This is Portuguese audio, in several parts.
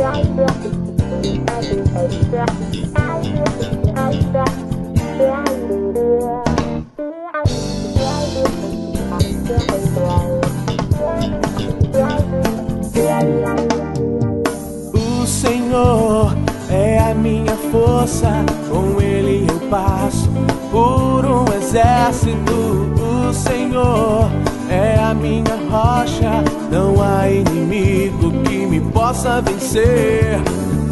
O Senhor é a minha força, com Ele eu passo por um exército. O Senhor a minha rocha, não há inimigo que me possa vencer.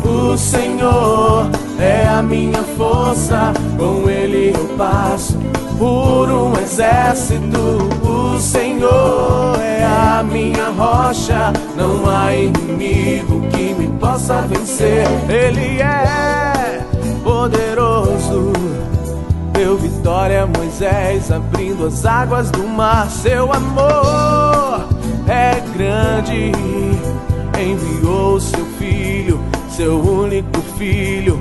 O Senhor é a minha força, com Ele eu passo por um exército. O Senhor é a minha rocha, não há inimigo que me possa vencer. Ele é Deu vitória a Moisés, abrindo as águas do mar. Seu amor é grande. Enviou seu filho, seu único filho,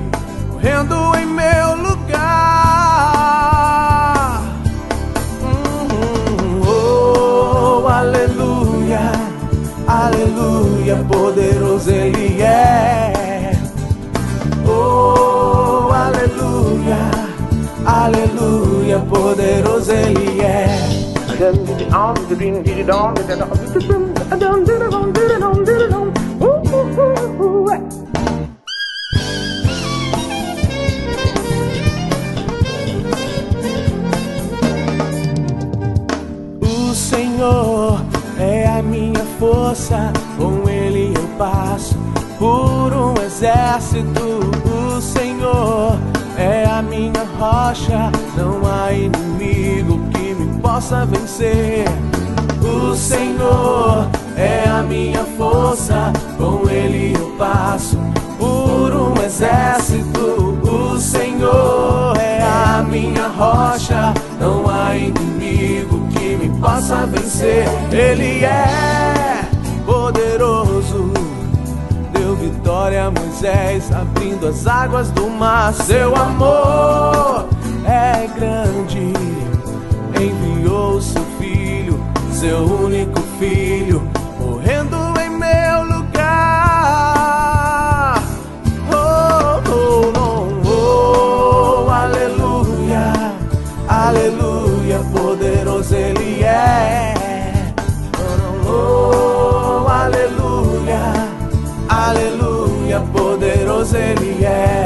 morrendo em meu lugar. Hum, Oh, aleluia, aleluia, poderoso Ele é. Ele é. O Senhor é a minha força, com Ele eu passo por um exército. O Senhor é a minha rocha, não há inimigo que me possa vencer. O Senhor é a minha força, com Ele eu passo por um exército. O Senhor é a minha rocha, não há inimigo que me possa vencer. Ele é poderoso. Deu vitória a Moisés, abrindo as águas do mar. Seu amor Deus Ele é.